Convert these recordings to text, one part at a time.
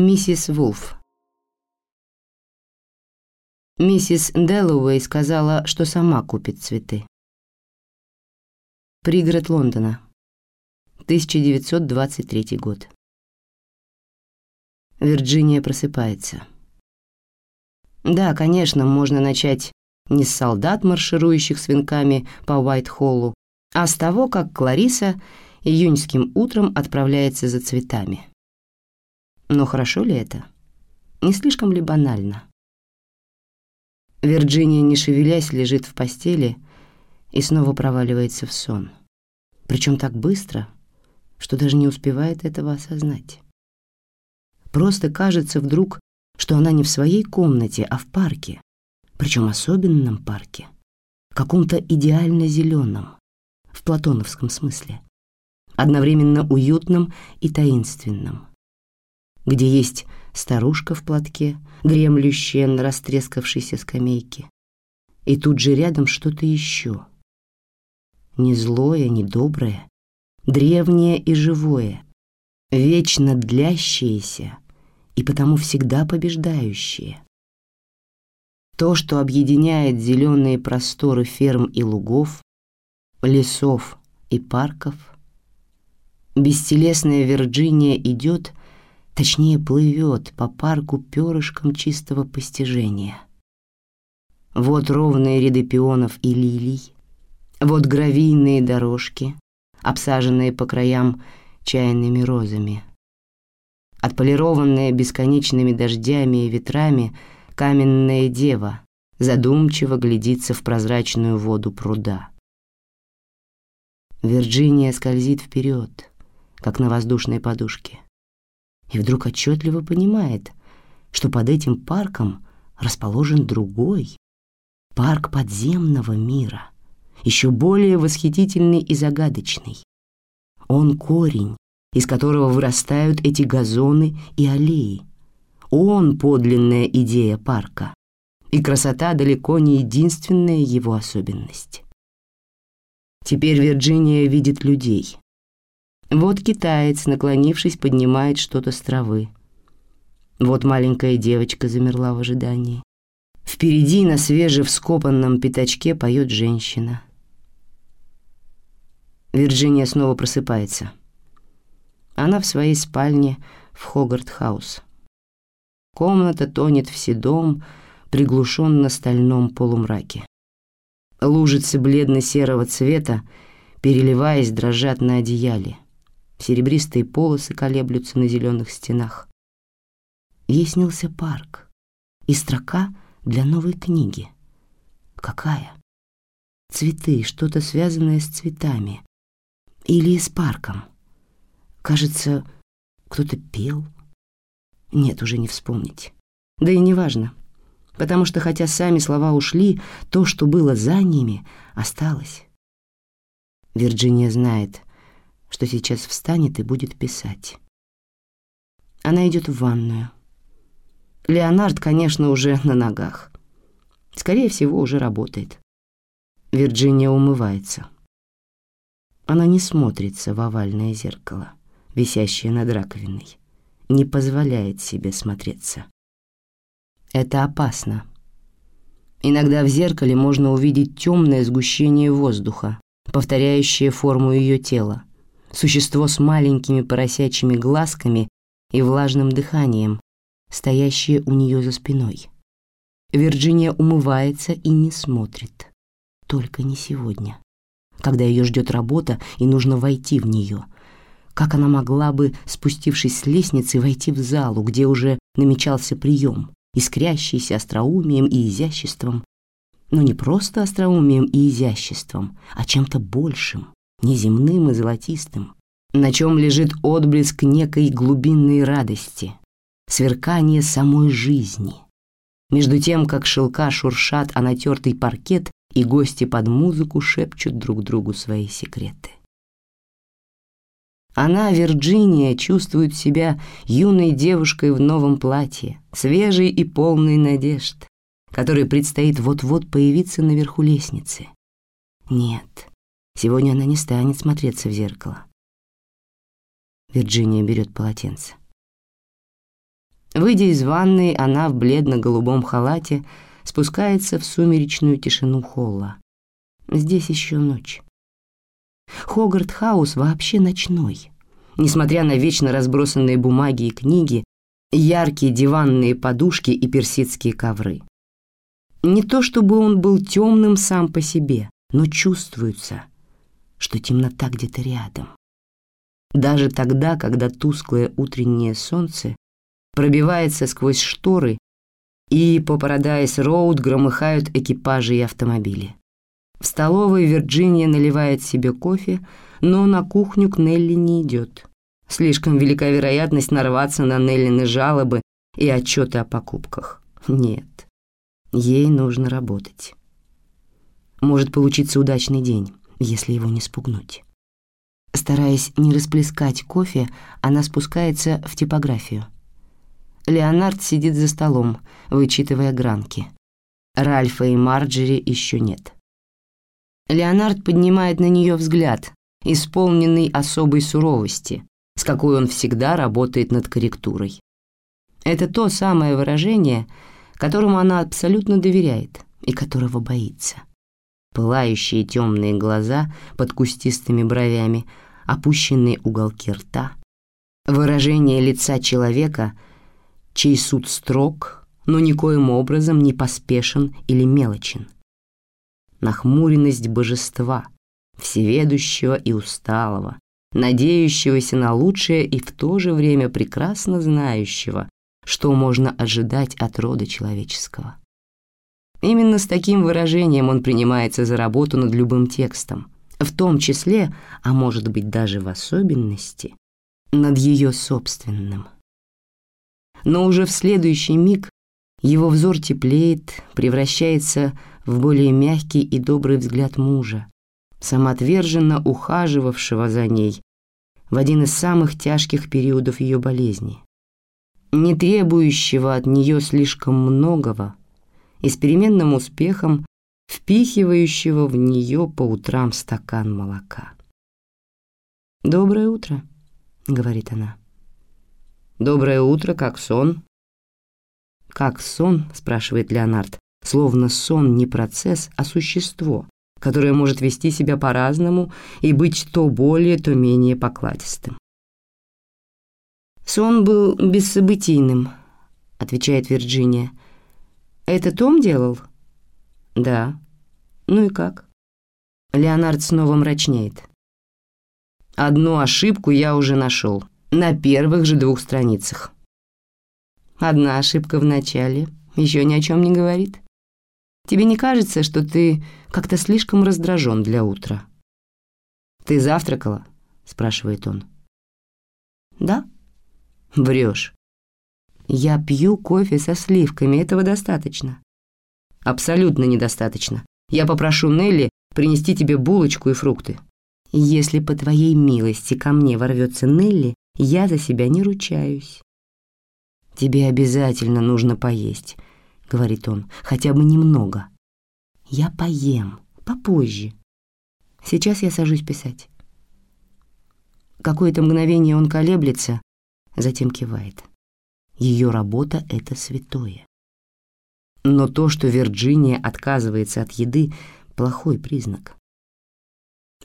Миссис Вулф. Миссис Дэллоуэй сказала, что сама купит цветы. Пригород Лондона. 1923 год. Вирджиния просыпается. Да, конечно, можно начать не с солдат, марширующих с венками по Уайт-Холлу, а с того, как Клариса июньским утром отправляется за цветами. Но хорошо ли это? Не слишком ли банально? Вирджиния, не шевелясь, лежит в постели и снова проваливается в сон. Причем так быстро, что даже не успевает этого осознать. Просто кажется вдруг, что она не в своей комнате, а в парке, причем особенном парке, каком-то идеально зеленом, в платоновском смысле, одновременно уютном и таинственном где есть старушка в платке, дремлющая на растрескавшейся скамейке. И тут же рядом что-то еще. Не злое, не доброе, древнее и живое, вечно длящееся и потому всегда побеждающее. То, что объединяет зеленые просторы ферм и лугов, лесов и парков. Бестелесная Вирджиния идет точнее плывет по парку перышком чистого постижения. Вот ровные ряды пионов и лилий, вот гравийные дорожки, обсаженные по краям чайными розами. Отполированная бесконечными дождями и ветрами каменная дева задумчиво глядится в прозрачную воду пруда. Вирджиния скользит вперед, как на воздушной подушке и вдруг отчетливо понимает, что под этим парком расположен другой, парк подземного мира, еще более восхитительный и загадочный. Он корень, из которого вырастают эти газоны и аллеи. Он подлинная идея парка, и красота далеко не единственная его особенность. Теперь Вирджиния видит людей, вот китаец, наклонившись, поднимает что-то с травы. Вот маленькая девочка замерла в ожидании. Впереди на свежевскопанном пятачке поет женщина. Вирджиния снова просыпается. Она в своей спальне в Хогарт-хаус. Комната тонет в седом, приглушенно-стальном полумраке. Лужицы бледно-серого цвета, переливаясь, дрожат на одеяле серебристые полосы колеблются на зеленых стенах. Ей снился парк и строка для новой книги. Какая? Цветы, что-то связанное с цветами. Или с парком. Кажется, кто-то пел. Нет, уже не вспомнить. Да и не важно, потому что хотя сами слова ушли, то, что было за ними, осталось. Вирджиния знает, что сейчас встанет и будет писать. Она идет в ванную. Леонард, конечно, уже на ногах. Скорее всего, уже работает. Вирджиния умывается. Она не смотрится в овальное зеркало, висящее над раковиной. Не позволяет себе смотреться. Это опасно. Иногда в зеркале можно увидеть темное сгущение воздуха, повторяющее форму ее тела существо с маленькими поросячьими глазками и влажным дыханием, стоящее у нее за спиной. Вирджиния умывается и не смотрит. Только не сегодня, когда ее ждет работа и нужно войти в нее. Как она могла бы, спустившись с лестницы, войти в залу, где уже намечался прием, искрящийся остроумием и изяществом, но не просто остроумием и изяществом, а чем-то большим, неземным и золотистым, на чем лежит отблеск некой глубинной радости, сверкание самой жизни. Между тем, как шелка шуршат о натертый паркет, и гости под музыку шепчут друг другу свои секреты. Она, Вирджиния, чувствует себя юной девушкой в новом платье, свежей и полной надежд, которой предстоит вот-вот появиться наверху лестницы. Нет, Сегодня она не станет смотреться в зеркало. Вирджиния берет полотенце. Выйдя из ванной, она в бледно-голубом халате спускается в сумеречную тишину холла. Здесь еще ночь. Хогарт-хаус вообще ночной. Несмотря на вечно разбросанные бумаги и книги, яркие диванные подушки и персидские ковры. Не то чтобы он был темным сам по себе, но чувствуется, что темнота где-то рядом. Даже тогда, когда тусклое утреннее солнце пробивается сквозь шторы, и по Парадайз-Роуд громыхают экипажи и автомобили. В столовой Вирджиния наливает себе кофе, но на кухню к Нелли не идет. Слишком велика вероятность нарваться на Неллины жалобы и отчеты о покупках. Нет, ей нужно работать. Может получиться удачный день, если его не спугнуть. Стараясь не расплескать кофе, она спускается в типографию. Леонард сидит за столом, вычитывая гранки. Ральфа и Марджери еще нет. Леонард поднимает на нее взгляд, исполненный особой суровости, с какой он всегда работает над корректурой. Это то самое выражение, которому она абсолютно доверяет и которого боится. Пылающие темные глаза под кустистыми бровями, опущенные уголки рта. Выражение лица человека — чей суд строг, но никоим образом не поспешен или мелочен. Нахмуренность божества, всеведущего и усталого, надеющегося на лучшее и в то же время прекрасно знающего, что можно ожидать от рода человеческого. Именно с таким выражением он принимается за работу над любым текстом, в том числе, а может быть даже в особенности, над ее собственным. Но уже в следующий миг его взор теплеет, превращается в более мягкий и добрый взгляд мужа, самоотверженно ухаживавшего за ней в один из самых тяжких периодов ее болезни, не требующего от нее слишком многого и с переменным успехом впихивающего в нее по утрам стакан молока. «Доброе утро», — говорит она. «Доброе утро, как сон?» «Как сон?» — спрашивает Леонард, словно сон не процесс, а существо, которое может вести себя по-разному и быть то более, то менее покладистым. «Сон был бессобытийным», — отвечает Вирджиния. «Это Том делал?» «Да». «Ну и как?» Леонард снова мрачнеет. «Одну ошибку я уже нашел на первых же двух страницах. Одна ошибка в начале еще ни о чем не говорит. Тебе не кажется, что ты как-то слишком раздражен для утра? «Ты завтракала?» — спрашивает он. «Да». «Врешь». «Я пью кофе со сливками, этого достаточно». «Абсолютно недостаточно. Я попрошу Нелли принести тебе булочку и фрукты». «Если по твоей милости ко мне ворвется Нелли, я за себя не ручаюсь. «Тебе обязательно нужно поесть», — говорит он, — «хотя бы немного». «Я поем, попозже. Сейчас я сажусь писать». Какое-то мгновение он колеблется, затем кивает. Ее работа — это святое. Но то, что Вирджиния отказывается от еды, — плохой признак.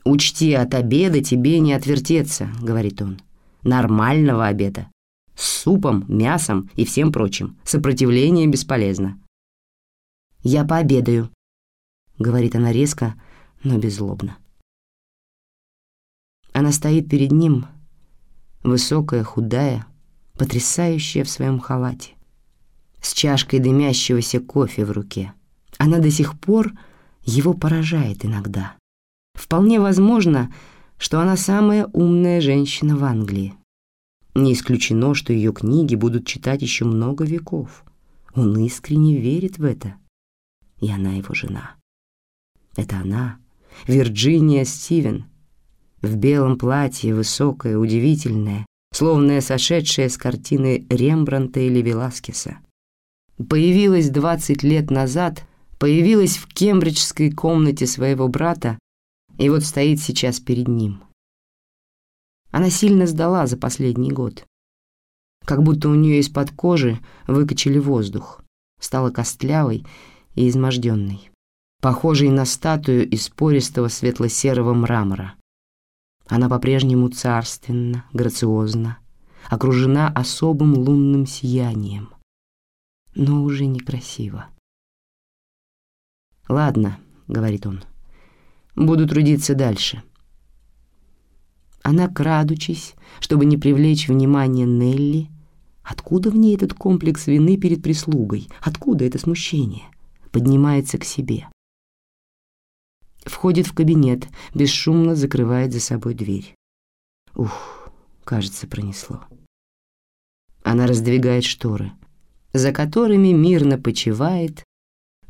«Учти, от обеда тебе не отвертеться», — говорит он нормального обеда. С супом, мясом и всем прочим. Сопротивление бесполезно. «Я пообедаю», — говорит она резко, но беззлобно. Она стоит перед ним, высокая, худая, потрясающая в своем халате, с чашкой дымящегося кофе в руке. Она до сих пор его поражает иногда. Вполне возможно, что она самая умная женщина в Англии. Не исключено, что ее книги будут читать еще много веков. Он искренне верит в это. И она его жена. Это она, Вирджиния Стивен, в белом платье, высокая, удивительная, словно сошедшая с картины Рембранта или Веласкеса. Появилась 20 лет назад, появилась в кембриджской комнате своего брата и вот стоит сейчас перед ним. Она сильно сдала за последний год. как будто у нее из-под кожи выкачали воздух, стала костлявой и изможденной, похожей на статую из пористого светло-серого мрамора. Она по-прежнему царственна, грациозна, окружена особым лунным сиянием, но уже некрасиво. «Ладно», — говорит он, — «буду трудиться дальше». Она, крадучись, чтобы не привлечь внимание Нелли, откуда в ней этот комплекс вины перед прислугой, откуда это смущение, поднимается к себе. Входит в кабинет, бесшумно закрывает за собой дверь. Ух, кажется, пронесло. Она раздвигает шторы, за которыми мирно почивает,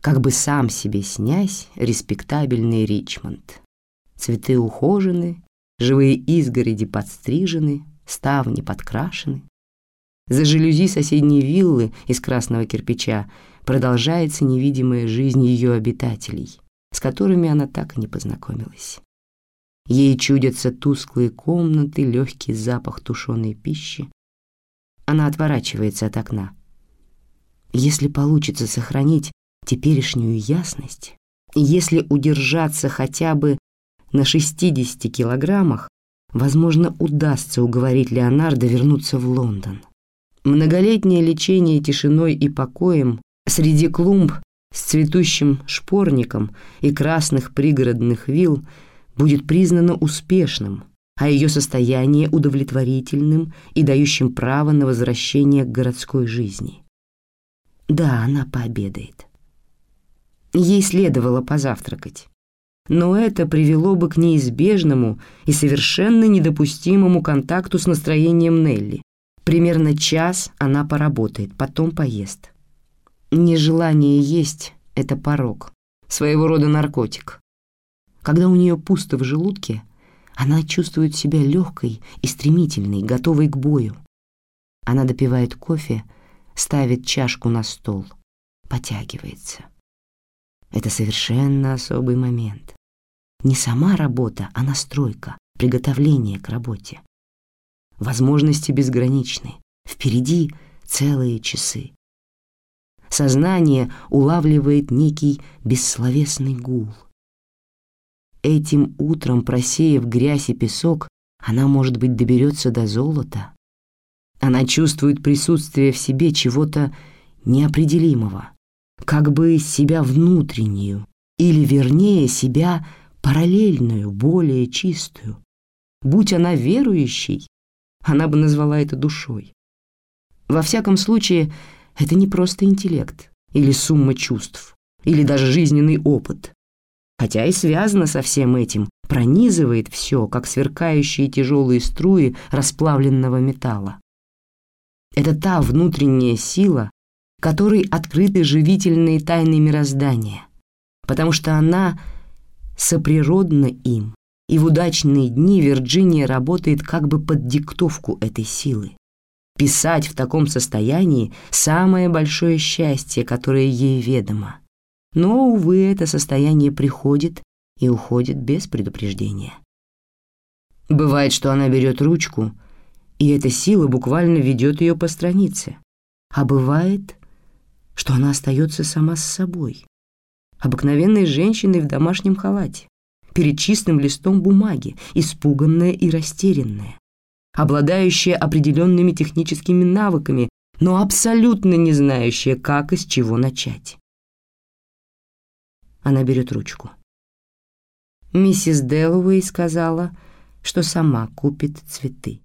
как бы сам себе снясь, респектабельный Ричмонд. Цветы ухожены, Живые изгороди подстрижены, ставни подкрашены. За жалюзи соседней виллы из красного кирпича продолжается невидимая жизнь ее обитателей, с которыми она так и не познакомилась. Ей чудятся тусклые комнаты, легкий запах тушеной пищи. Она отворачивается от окна. Если получится сохранить теперешнюю ясность, если удержаться хотя бы на 60 килограммах, возможно, удастся уговорить Леонардо вернуться в Лондон. Многолетнее лечение тишиной и покоем среди клумб с цветущим шпорником и красных пригородных вилл будет признано успешным, а ее состояние удовлетворительным и дающим право на возвращение к городской жизни. Да, она пообедает. Ей следовало позавтракать но это привело бы к неизбежному и совершенно недопустимому контакту с настроением Нелли. Примерно час она поработает, потом поест. Нежелание есть — это порог, своего рода наркотик. Когда у нее пусто в желудке, она чувствует себя легкой и стремительной, готовой к бою. Она допивает кофе, ставит чашку на стол, потягивается. Это совершенно особый момент. Не сама работа, а настройка, приготовление к работе. Возможности безграничны. Впереди целые часы. Сознание улавливает некий бессловесный гул. Этим утром, просеяв грязь и песок, она, может быть, доберется до золота. Она чувствует присутствие в себе чего-то неопределимого, как бы себя внутреннюю, или, вернее, себя параллельную, более чистую. Будь она верующей, она бы назвала это душой. Во всяком случае, это не просто интеллект или сумма чувств, или даже жизненный опыт. Хотя и связано со всем этим, пронизывает все, как сверкающие тяжелые струи расплавленного металла. Это та внутренняя сила, которой открыты живительные тайны мироздания, потому что она — соприродно им, и в удачные дни Вирджиния работает как бы под диктовку этой силы. Писать в таком состоянии – самое большое счастье, которое ей ведомо. Но, увы, это состояние приходит и уходит без предупреждения. Бывает, что она берет ручку, и эта сила буквально ведет ее по странице. А бывает, что она остается сама с собой, обыкновенной женщиной в домашнем халате, перед чистым листом бумаги, испуганная и растерянная, обладающая определенными техническими навыками, но абсолютно не знающая, как и с чего начать. Она берет ручку. Миссис Дэллоуэй сказала, что сама купит цветы.